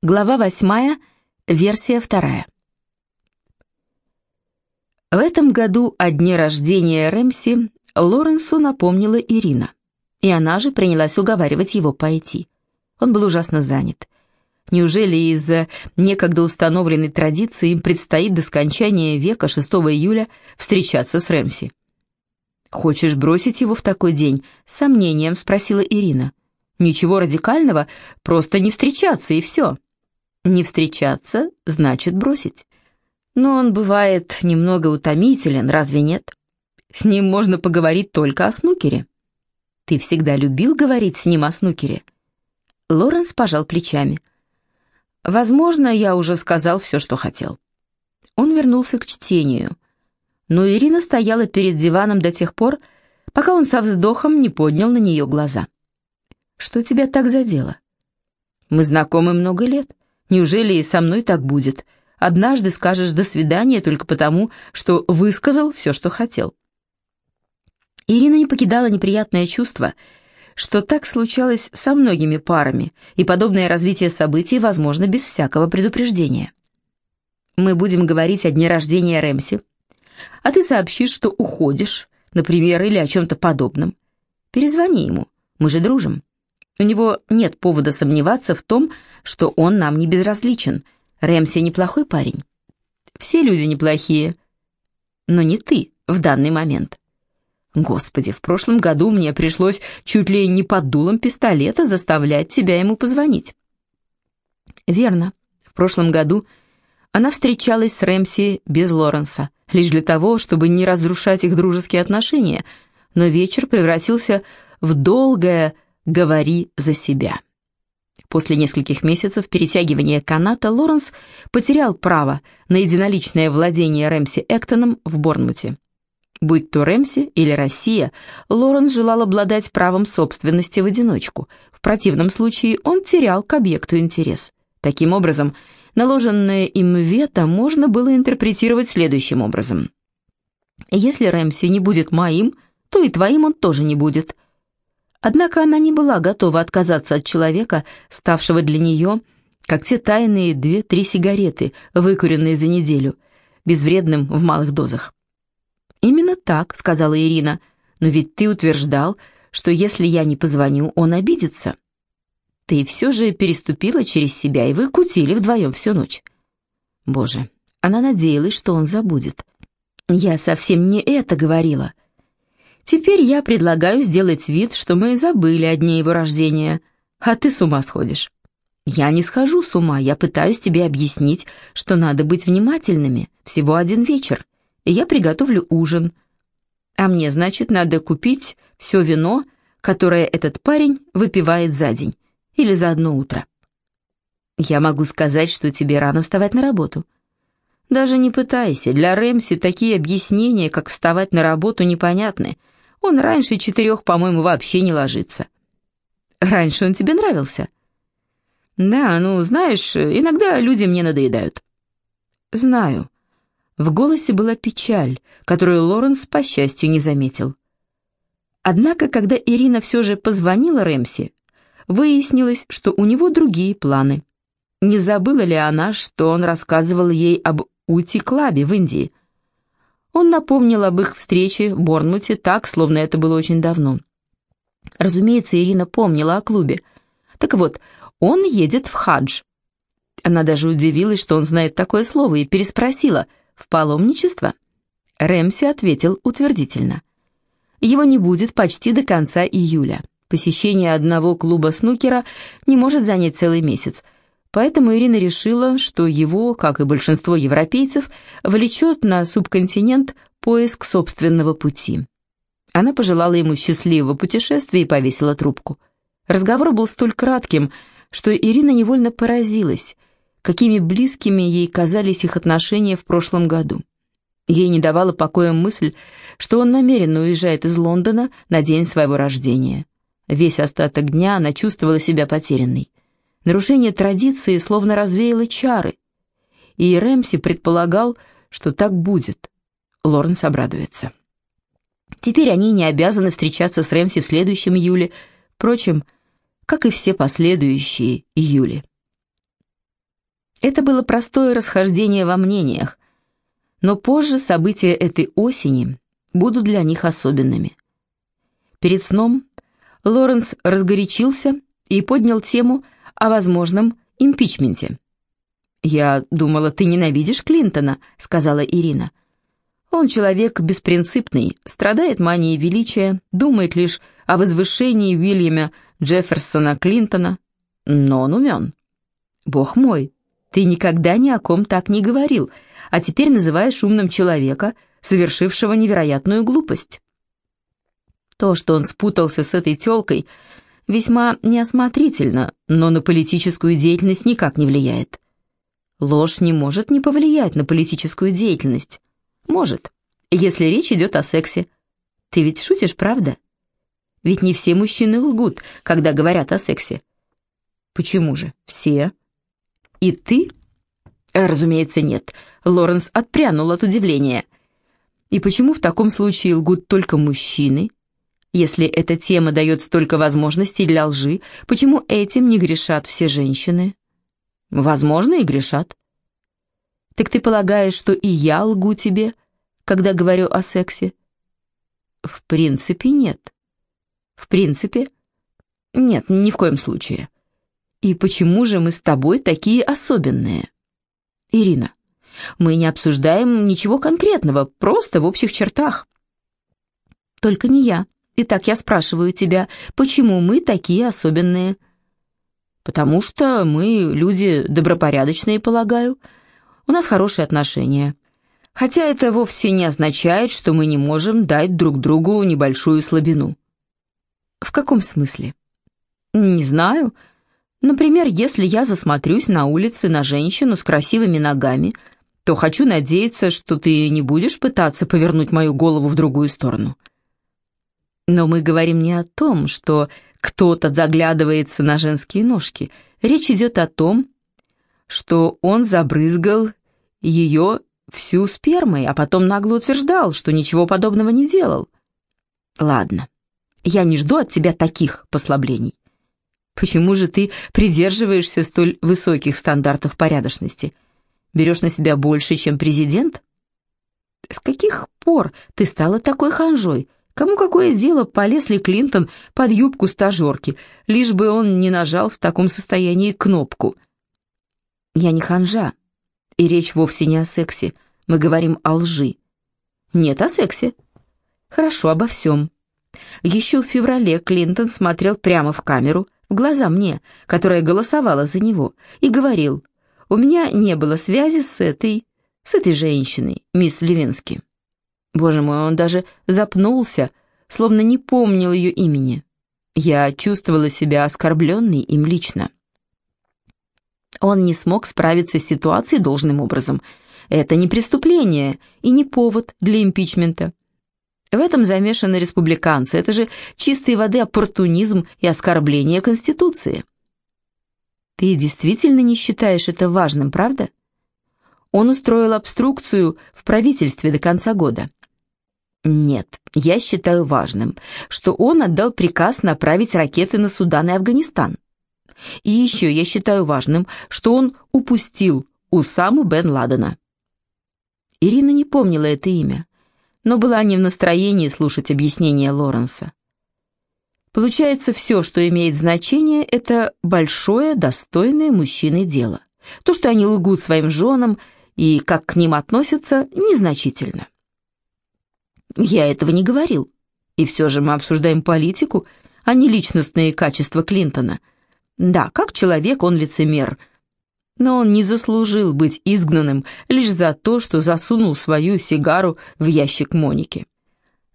Глава восьмая, версия вторая. В этом году о дне рождения Рэмси Лоренсу напомнила Ирина, и она же принялась уговаривать его пойти. Он был ужасно занят. Неужели из-за некогда установленной традиции им предстоит до скончания века 6 июля встречаться с Рэмси? «Хочешь бросить его в такой день?» — сомнением спросила Ирина. «Ничего радикального, просто не встречаться и все». Не встречаться значит бросить. Но он бывает немного утомителен, разве нет? С ним можно поговорить только о снукере. Ты всегда любил говорить с ним о снукере? Лоренс пожал плечами. Возможно, я уже сказал все, что хотел. Он вернулся к чтению. Но Ирина стояла перед диваном до тех пор, пока он со вздохом не поднял на нее глаза. «Что тебя так задело?» «Мы знакомы много лет. Неужели и со мной так будет? Однажды скажешь «до свидания» только потому, что высказал все, что хотел. Ирина не покидала неприятное чувство, что так случалось со многими парами, и подобное развитие событий возможно без всякого предупреждения. Мы будем говорить о дне рождения Рэмси, а ты сообщишь, что уходишь, например, или о чем-то подобном. Перезвони ему, мы же дружим. У него нет повода сомневаться в том, что он нам не безразличен. Рэмси неплохой парень. Все люди неплохие, но не ты в данный момент. Господи, в прошлом году мне пришлось чуть ли не под дулом пистолета заставлять тебя ему позвонить. Верно. В прошлом году она встречалась с Рэмси без Лоренса, лишь для того, чтобы не разрушать их дружеские отношения, но вечер превратился в долгое «Говори за себя». После нескольких месяцев перетягивания каната Лоренс потерял право на единоличное владение Рэмси Эктоном в Борнмуте. Будь то Рэмси или Россия, Лоренс желал обладать правом собственности в одиночку. В противном случае он терял к объекту интерес. Таким образом, наложенное им вето можно было интерпретировать следующим образом. «Если Рэмси не будет моим, то и твоим он тоже не будет», Однако она не была готова отказаться от человека, ставшего для нее, как те тайные две-три сигареты, выкуренные за неделю, безвредным в малых дозах. «Именно так», — сказала Ирина, — «но ведь ты утверждал, что если я не позвоню, он обидится». Ты все же переступила через себя, и вы кутили вдвоем всю ночь. Боже, она надеялась, что он забудет. Я совсем не это говорила. Теперь я предлагаю сделать вид, что мы забыли о дне его рождения, а ты с ума сходишь. Я не схожу с ума, я пытаюсь тебе объяснить, что надо быть внимательными. Всего один вечер, и я приготовлю ужин. А мне, значит, надо купить все вино, которое этот парень выпивает за день или за одно утро. Я могу сказать, что тебе рано вставать на работу. Даже не пытайся, для Рэмси такие объяснения, как вставать на работу, непонятны. Он раньше четырех, по-моему, вообще не ложится. Раньше он тебе нравился? Да, ну, знаешь, иногда люди мне надоедают. Знаю. В голосе была печаль, которую Лоренс, по счастью, не заметил. Однако, когда Ирина все же позвонила Рэмси, выяснилось, что у него другие планы. Не забыла ли она, что он рассказывал ей об Ути-клабе в Индии? Он напомнил об их встрече в Борнмуте так, словно это было очень давно. Разумеется, Ирина помнила о клубе. Так вот, он едет в хадж. Она даже удивилась, что он знает такое слово, и переспросила «в паломничество?». Рэмси ответил утвердительно. Его не будет почти до конца июля. Посещение одного клуба снукера не может занять целый месяц – Поэтому Ирина решила, что его, как и большинство европейцев, влечет на субконтинент поиск собственного пути. Она пожелала ему счастливого путешествия и повесила трубку. Разговор был столь кратким, что Ирина невольно поразилась, какими близкими ей казались их отношения в прошлом году. Ей не давала покоя мысль, что он намеренно уезжает из Лондона на день своего рождения. Весь остаток дня она чувствовала себя потерянной. Нарушение традиции словно развеяло чары, и Рэмси предполагал, что так будет. Лоренс обрадуется. Теперь они не обязаны встречаться с Рэмси в следующем июле, впрочем, как и все последующие июли. Это было простое расхождение во мнениях, но позже события этой осени будут для них особенными. Перед сном Лоренс разгорячился и поднял тему о возможном импичменте. «Я думала, ты ненавидишь Клинтона», — сказала Ирина. «Он человек беспринципный, страдает манией величия, думает лишь о возвышении Уильяма Джефферсона Клинтона, но он умен». «Бог мой, ты никогда ни о ком так не говорил, а теперь называешь умным человека, совершившего невероятную глупость». То, что он спутался с этой тёлкой, весьма неосмотрительно, но на политическую деятельность никак не влияет. Ложь не может не повлиять на политическую деятельность. Может, если речь идет о сексе. Ты ведь шутишь, правда? Ведь не все мужчины лгут, когда говорят о сексе. Почему же? Все. И ты? Разумеется, нет. Лоренс отпрянул от удивления. И почему в таком случае лгут только мужчины? Если эта тема дает столько возможностей для лжи, почему этим не грешат все женщины? Возможно, и грешат. Так ты полагаешь, что и я лгу тебе, когда говорю о сексе? В принципе, нет. В принципе? Нет, ни в коем случае. И почему же мы с тобой такие особенные? Ирина, мы не обсуждаем ничего конкретного, просто в общих чертах. Только не я. Итак, я спрашиваю тебя, почему мы такие особенные? Потому что мы люди добропорядочные, полагаю. У нас хорошие отношения. Хотя это вовсе не означает, что мы не можем дать друг другу небольшую слабину. В каком смысле? Не знаю. Например, если я засмотрюсь на улице на женщину с красивыми ногами, то хочу надеяться, что ты не будешь пытаться повернуть мою голову в другую сторону. Но мы говорим не о том, что кто-то заглядывается на женские ножки. Речь идет о том, что он забрызгал ее всю спермой, а потом нагло утверждал, что ничего подобного не делал. Ладно, я не жду от тебя таких послаблений. Почему же ты придерживаешься столь высоких стандартов порядочности? Берешь на себя больше, чем президент? С каких пор ты стала такой ханжой? Кому какое дело, полез ли Клинтон под юбку стажерки, лишь бы он не нажал в таком состоянии кнопку. Я не ханжа, и речь вовсе не о сексе, мы говорим о лжи. Нет, о сексе. Хорошо, обо всем. Еще в феврале Клинтон смотрел прямо в камеру, в глаза мне, которая голосовала за него, и говорил, «У меня не было связи с этой, с этой женщиной, мисс Левински». Боже мой, он даже запнулся, словно не помнил ее имени. Я чувствовала себя оскорбленной им лично. Он не смог справиться с ситуацией должным образом. Это не преступление и не повод для импичмента. В этом замешаны республиканцы. Это же чистой воды оппортунизм и оскорбление Конституции. Ты действительно не считаешь это важным, правда? Он устроил обструкцию в правительстве до конца года. Нет, я считаю важным, что он отдал приказ направить ракеты на Судан и Афганистан. И еще я считаю важным, что он упустил Усаму бен Ладена. Ирина не помнила это имя, но была не в настроении слушать объяснения Лоренса. Получается, все, что имеет значение, это большое, достойное мужчины дело. То, что они лгут своим женам и как к ним относятся, незначительно. Я этого не говорил. И все же мы обсуждаем политику, а не личностные качества Клинтона. Да, как человек он лицемер, но он не заслужил быть изгнанным лишь за то, что засунул свою сигару в ящик Моники.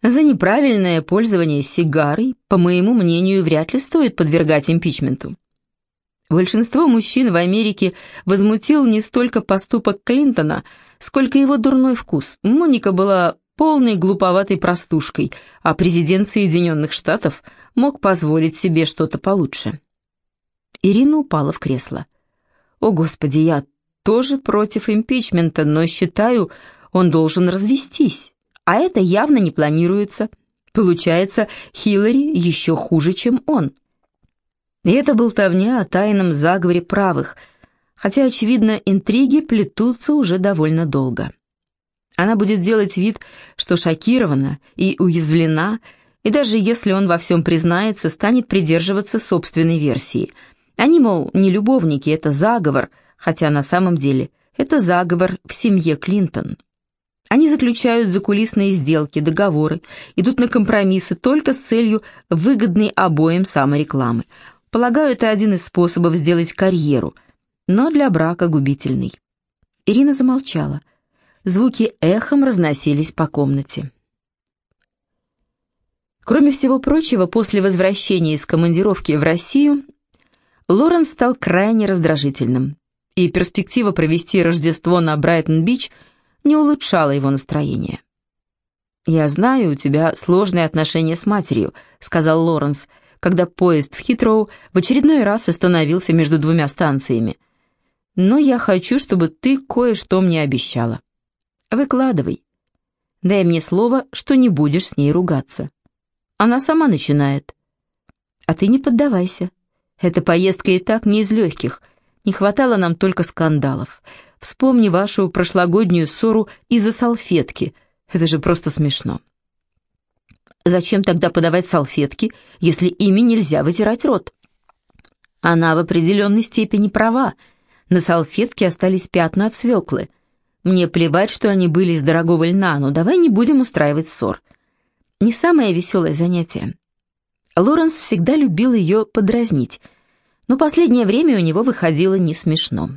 За неправильное пользование сигарой, по моему мнению, вряд ли стоит подвергать импичменту. Большинство мужчин в Америке возмутил не столько поступок Клинтона, сколько его дурной вкус. Моника была полной глуповатой простушкой, а президент Соединенных Штатов мог позволить себе что-то получше. Ирина упала в кресло. «О, Господи, я тоже против импичмента, но считаю, он должен развестись, а это явно не планируется. Получается, Хиллари еще хуже, чем он». И это болтовня о тайном заговоре правых, хотя, очевидно, интриги плетутся уже довольно долго. Она будет делать вид, что шокирована и уязвлена, и даже если он во всем признается, станет придерживаться собственной версии. Они, мол, не любовники, это заговор, хотя на самом деле это заговор в семье Клинтон. Они заключают закулисные сделки, договоры, идут на компромиссы только с целью выгодной обоим саморекламы. Полагаю, это один из способов сделать карьеру, но для брака губительный. Ирина замолчала. Звуки эхом разносились по комнате. Кроме всего прочего, после возвращения из командировки в Россию, Лоренс стал крайне раздражительным, и перспектива провести Рождество на Брайтон-Бич не улучшала его настроение. «Я знаю, у тебя сложные отношения с матерью», — сказал Лоренс, когда поезд в Хитроу в очередной раз остановился между двумя станциями. «Но я хочу, чтобы ты кое-что мне обещала. Выкладывай. Дай мне слово, что не будешь с ней ругаться». Она сама начинает. А ты не поддавайся. Эта поездка и так не из легких. Не хватало нам только скандалов. Вспомни вашу прошлогоднюю ссору из-за салфетки. Это же просто смешно. Зачем тогда подавать салфетки, если ими нельзя вытирать рот? Она в определенной степени права. На салфетке остались пятна от свеклы. Мне плевать, что они были из дорогого льна, но давай не будем устраивать ссор не самое веселое занятие. Лоренс всегда любил ее подразнить, но последнее время у него выходило не смешно.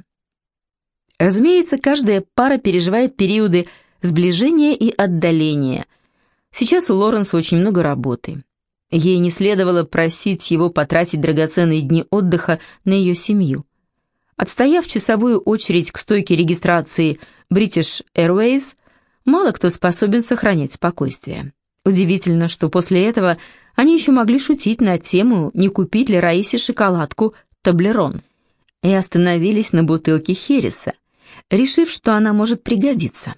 Разумеется, каждая пара переживает периоды сближения и отдаления. Сейчас у Лоренса очень много работы. Ей не следовало просить его потратить драгоценные дни отдыха на ее семью. Отстояв часовую очередь к стойке регистрации British Airways, мало кто способен сохранять спокойствие. Удивительно, что после этого они еще могли шутить на тему, не купить ли Раисе шоколадку «Таблерон». И остановились на бутылке Хереса, решив, что она может пригодиться.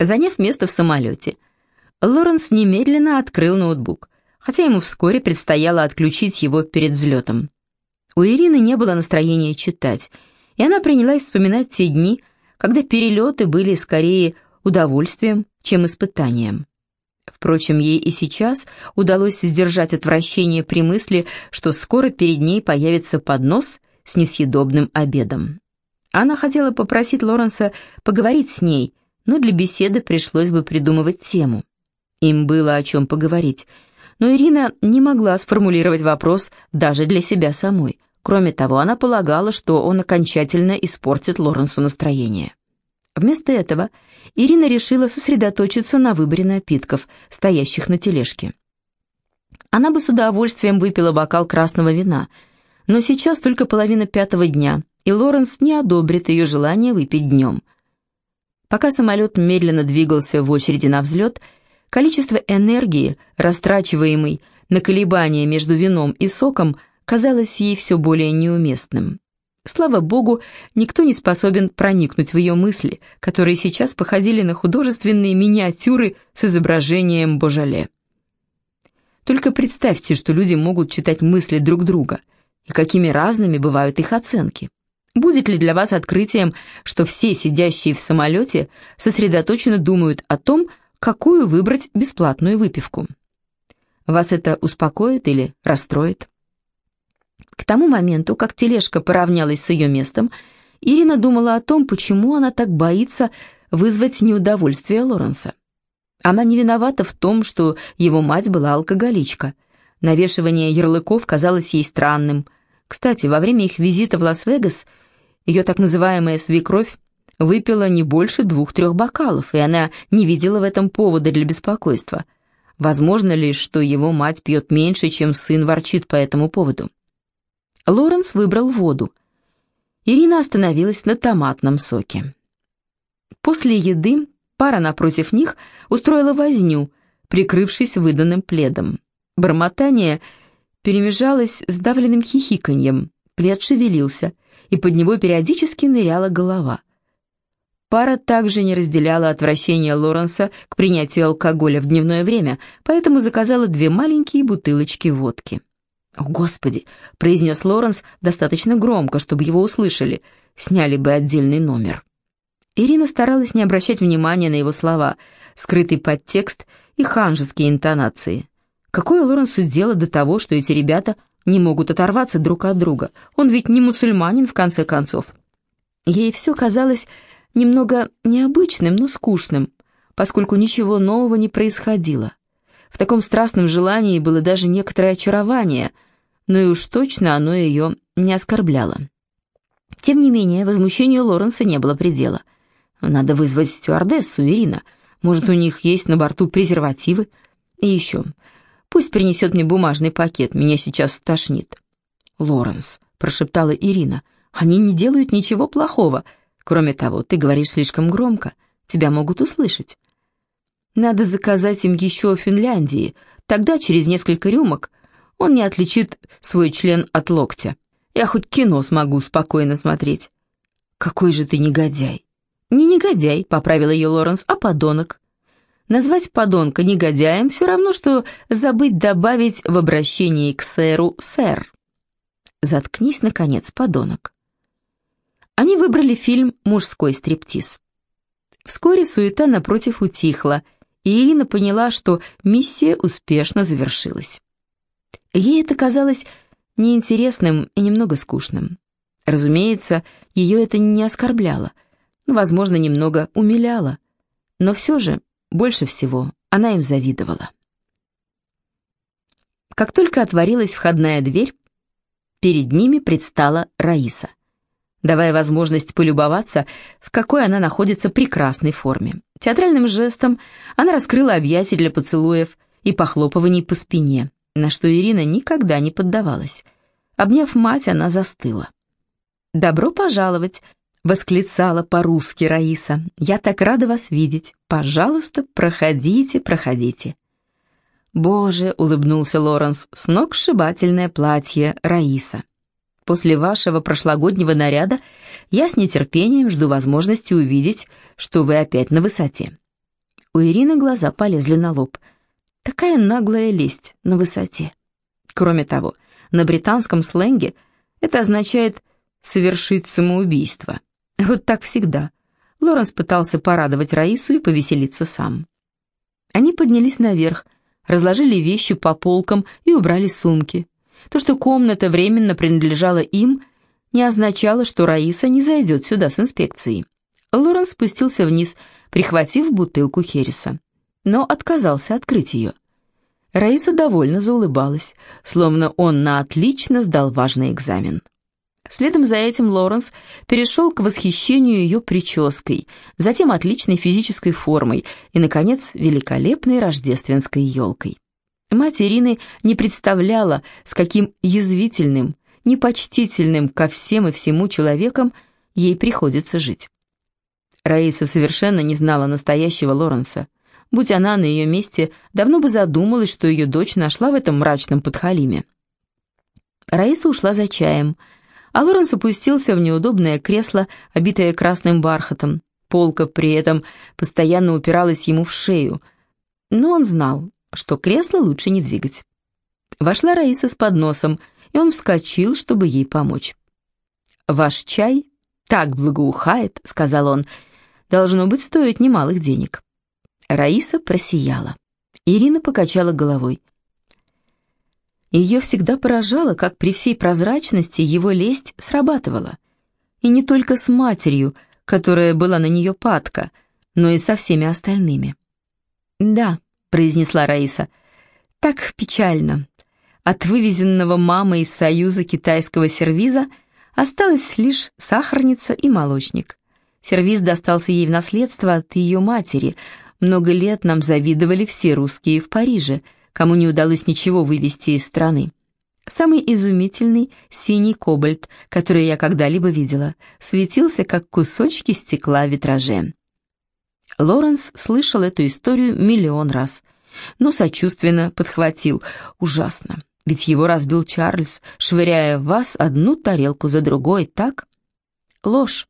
Заняв место в самолете, Лоренс немедленно открыл ноутбук, хотя ему вскоре предстояло отключить его перед взлетом. У Ирины не было настроения читать, и она принялась вспоминать те дни, когда перелеты были скорее удовольствием, чем испытанием. Впрочем, ей и сейчас удалось сдержать отвращение при мысли, что скоро перед ней появится поднос с несъедобным обедом. Она хотела попросить Лоренса поговорить с ней, но для беседы пришлось бы придумывать тему. Им было о чем поговорить, но Ирина не могла сформулировать вопрос даже для себя самой. Кроме того, она полагала, что он окончательно испортит Лоренсу настроение. Вместо этого Ирина решила сосредоточиться на выборе напитков, стоящих на тележке. Она бы с удовольствием выпила бокал красного вина, но сейчас только половина пятого дня, и Лоренс не одобрит ее желание выпить днем. Пока самолет медленно двигался в очереди на взлет, количество энергии, растрачиваемой на колебания между вином и соком, казалось ей все более неуместным. Слава богу, никто не способен проникнуть в ее мысли, которые сейчас походили на художественные миниатюры с изображением Божале. Только представьте, что люди могут читать мысли друг друга, и какими разными бывают их оценки. Будет ли для вас открытием, что все сидящие в самолете сосредоточенно думают о том, какую выбрать бесплатную выпивку? Вас это успокоит или расстроит? К тому моменту, как тележка поравнялась с ее местом, Ирина думала о том, почему она так боится вызвать неудовольствие Лоренса. Она не виновата в том, что его мать была алкоголичка. Навешивание ярлыков казалось ей странным. Кстати, во время их визита в Лас-Вегас ее так называемая свекровь выпила не больше двух-трех бокалов, и она не видела в этом повода для беспокойства. Возможно ли, что его мать пьет меньше, чем сын ворчит по этому поводу? Лоренс выбрал воду. Ирина остановилась на томатном соке. После еды пара напротив них устроила возню, прикрывшись выданным пледом. Бормотание перемежалось с давленным хихиканьем, плед шевелился, и под него периодически ныряла голова. Пара также не разделяла отвращение Лоренса к принятию алкоголя в дневное время, поэтому заказала две маленькие бутылочки водки. «О, Господи!» — произнес Лоренс достаточно громко, чтобы его услышали. «Сняли бы отдельный номер». Ирина старалась не обращать внимания на его слова, скрытый подтекст и ханжеские интонации. Какое Лоренсу дело до того, что эти ребята не могут оторваться друг от друга? Он ведь не мусульманин, в конце концов. Ей все казалось немного необычным, но скучным, поскольку ничего нового не происходило. В таком страстном желании было даже некоторое очарование, но и уж точно оно ее не оскорбляло. Тем не менее, возмущению Лоренса не было предела. Надо вызвать стюардессу, Ирина. Может, у них есть на борту презервативы? И еще, пусть принесет мне бумажный пакет, меня сейчас тошнит. «Лоренс», — прошептала Ирина, — «они не делают ничего плохого. Кроме того, ты говоришь слишком громко, тебя могут услышать. Надо заказать им еще в Финляндии, тогда через несколько рюмок он не отличит свой член от локтя. Я хоть кино смогу спокойно смотреть. Какой же ты негодяй. Не негодяй, поправил ее Лоренс, а подонок. Назвать подонка негодяем все равно, что забыть добавить в обращении к сэру «сэр». Заткнись, наконец, подонок. Они выбрали фильм «Мужской стриптиз». Вскоре суета напротив утихла, и Ирина поняла, что миссия успешно завершилась. Ей это казалось неинтересным и немного скучным. Разумеется, ее это не оскорбляло, возможно, немного умиляло, но все же, больше всего, она им завидовала. Как только отворилась входная дверь, перед ними предстала Раиса давая возможность полюбоваться, в какой она находится прекрасной форме. Театральным жестом она раскрыла объятия для поцелуев и похлопываний по спине, на что Ирина никогда не поддавалась. Обняв мать, она застыла. «Добро пожаловать!» — восклицала по-русски Раиса. «Я так рада вас видеть. Пожалуйста, проходите, проходите». «Боже!» — улыбнулся Лоренс. «Сногсшибательное платье, Раиса». После вашего прошлогоднего наряда я с нетерпением жду возможности увидеть, что вы опять на высоте». У Ирины глаза полезли на лоб. Такая наглая лесть на высоте. Кроме того, на британском сленге это означает «совершить самоубийство». Вот так всегда. Лоренс пытался порадовать Раису и повеселиться сам. Они поднялись наверх, разложили вещи по полкам и убрали сумки. То, что комната временно принадлежала им, не означало, что Раиса не зайдет сюда с инспекцией. Лоренс спустился вниз, прихватив бутылку Хереса, но отказался открыть ее. Раиса довольно заулыбалась, словно он на отлично сдал важный экзамен. Следом за этим Лоренс перешел к восхищению ее прической, затем отличной физической формой и, наконец, великолепной рождественской елкой. Мать Ирины не представляла, с каким язвительным, непочтительным ко всем и всему человеком ей приходится жить. Раиса совершенно не знала настоящего Лоренса. Будь она на ее месте, давно бы задумалась, что ее дочь нашла в этом мрачном подхалиме. Раиса ушла за чаем, а Лоренс опустился в неудобное кресло, обитое красным бархатом. Полка при этом постоянно упиралась ему в шею. Но он знал, что кресло лучше не двигать. Вошла Раиса с подносом, и он вскочил, чтобы ей помочь. «Ваш чай так благоухает», — сказал он, — «должно быть, стоит немалых денег». Раиса просияла. Ирина покачала головой. Ее всегда поражало, как при всей прозрачности его лесть срабатывала. И не только с матерью, которая была на нее падка, но и со всеми остальными. «Да», — произнесла Раиса. «Так печально. От вывезенного мамой из Союза китайского сервиза осталась лишь сахарница и молочник. Сервиз достался ей в наследство от ее матери. Много лет нам завидовали все русские в Париже, кому не удалось ничего вывезти из страны. Самый изумительный синий кобальт, который я когда-либо видела, светился, как кусочки стекла в витраже. Лоренс слышал эту историю миллион раз, но сочувственно подхватил. Ужасно, ведь его разбил Чарльз, швыряя в вас одну тарелку за другой, так? Ложь.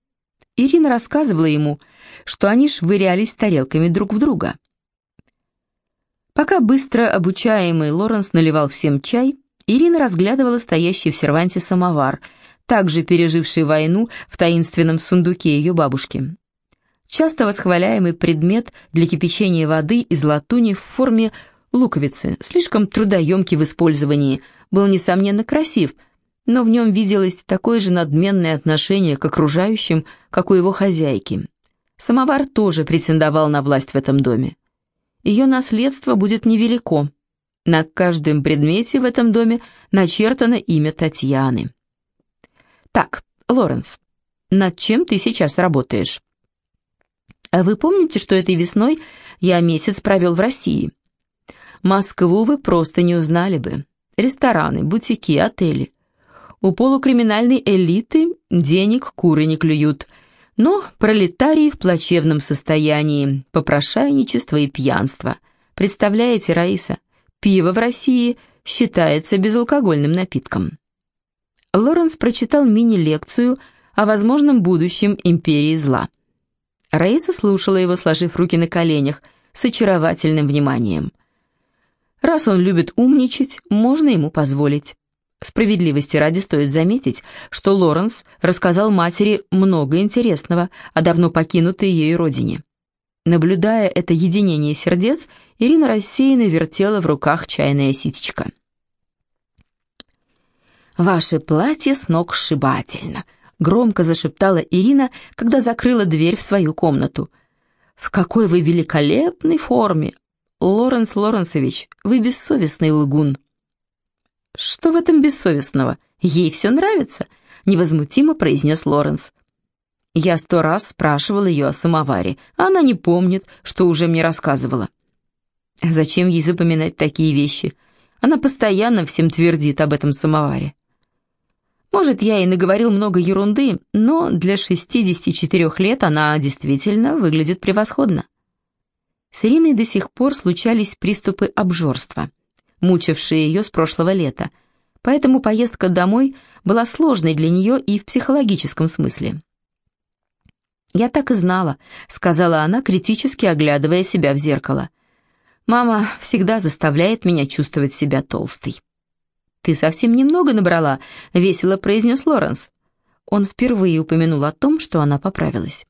Ирина рассказывала ему, что они швырялись тарелками друг в друга. Пока быстро обучаемый Лоренс наливал всем чай, Ирина разглядывала стоящий в серванте самовар, также переживший войну в таинственном сундуке ее бабушки. Часто восхваляемый предмет для кипячения воды из латуни в форме луковицы, слишком трудоемкий в использовании, был, несомненно, красив, но в нем виделось такое же надменное отношение к окружающим, как у его хозяйки. Самовар тоже претендовал на власть в этом доме. Ее наследство будет невелико. На каждом предмете в этом доме начертано имя Татьяны. Так, Лоренс, над чем ты сейчас работаешь? А вы помните, что этой весной я месяц провел в России? Москву вы просто не узнали бы. Рестораны, бутики, отели. У полукриминальной элиты денег куры не клюют, но пролетарии в плачевном состоянии, попрошайничество и пьянство. Представляете, Раиса, пиво в России считается безалкогольным напитком. Лоренс прочитал мини-лекцию о возможном будущем империи зла. Раиса слушала его, сложив руки на коленях, с очаровательным вниманием. Раз он любит умничать, можно ему позволить. Справедливости ради стоит заметить, что Лоренс рассказал матери много интересного о давно покинутой ей родине. Наблюдая это единение сердец, Ирина рассеянно вертела в руках чайная ситечка. «Ваше платье с ног сшибательно», — громко зашептала Ирина, когда закрыла дверь в свою комнату. «В какой вы великолепной форме! Лоренс Лоренсович, вы бессовестный лгун». «Что в этом бессовестного? Ей все нравится», — невозмутимо произнес Лоренс. Я сто раз спрашивал ее о самоваре, а она не помнит, что уже мне рассказывала. Зачем ей запоминать такие вещи? Она постоянно всем твердит об этом самоваре. Может, я и наговорил много ерунды, но для 64 лет она действительно выглядит превосходно. С Ириной до сих пор случались приступы обжорства, мучившие ее с прошлого лета, поэтому поездка домой была сложной для нее и в психологическом смысле. «Я так и знала», — сказала она, критически оглядывая себя в зеркало. «Мама всегда заставляет меня чувствовать себя толстой». «Ты совсем немного набрала», — весело произнес Лоренс. Он впервые упомянул о том, что она поправилась.